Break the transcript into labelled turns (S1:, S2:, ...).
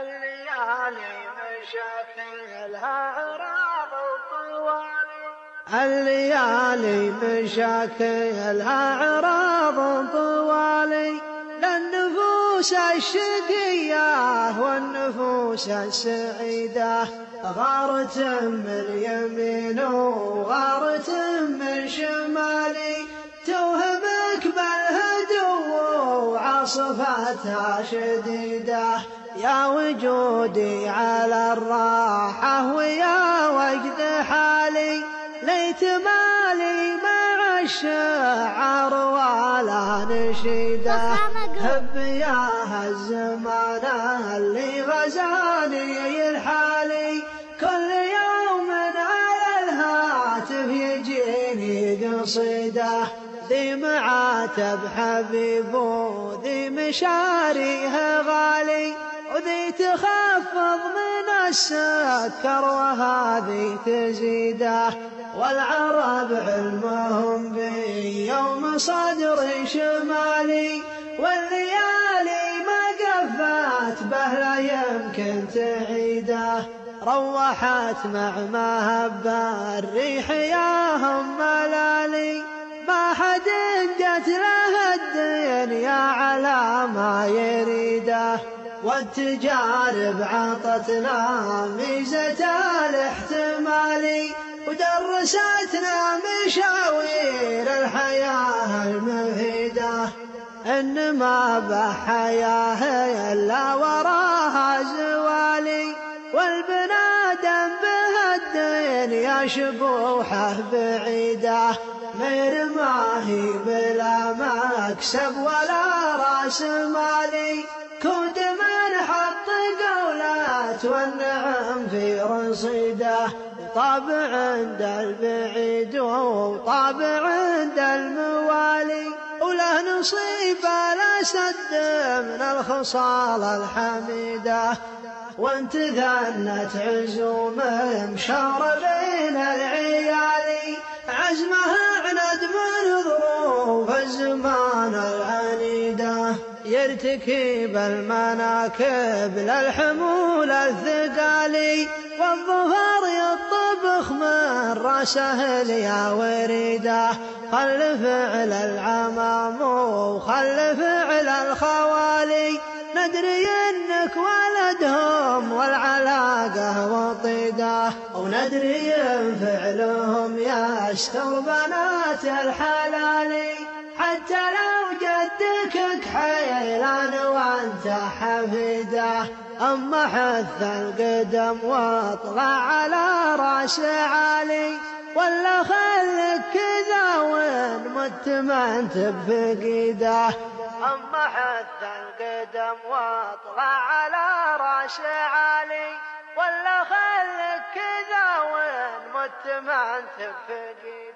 S1: الليالي مشاكلها عراض طوالي طوالي للنفوس الشقية والنفوس السعيدة. غارة من اليمين وغارة من شمالي. بالهدو وعاصفتها شديدة يا وجودي على الراحة ويا وجد حالي. ليت مالي مع الشعر ولا نشيده هب يا الزمان اللي غزاني الحالي. كل يوم على الهاتف يجيني قصيدة. ذي معاتب حبيب وذي مشاريه غالي وذي تخفض من السكر وهذه تزيده والعرب علمهم بي يوم صدري شمالي والليالي ما قفت به لا يمكن تعيده روحت مع ما هب الريح ياهم ملالي الدنيا على ما يريده والتجارب عطتنا ميزة الاحتمال. ودرستنا مشاوير الحياة المفيدة. إن ما بحياة إلا وراها زوالي والبنادم به الدنيا شبوحة بعيدة. غير ما هي مكسب ولا راس مالي. كود من حط قولات والنعم في رصيده. طابع عند البعيد وطابع عند الموالي. وله نصيب لا سد من الخصال الحميدة. وانت ذنت عزوم مشار بين يرتكب المناكب للحمول الثقالي والظهر يطبخ من راسه يا وريده. خل فعل العمام وخل فعل الخوالي. ندري إنك ولدهم والعلاقة وطيدة. وندري إن فعلهم يستر بنات الحلال حتى لو جدك كحيلان وانت حفيدة. أما حث القدم واطلع على رأس عالي ولا خلك كذا وين مت ما أنت بفقيدة. أما حث القدم واطلع على رأس عالي ولا خلك كذا وين مت ما أنت بفقيدة.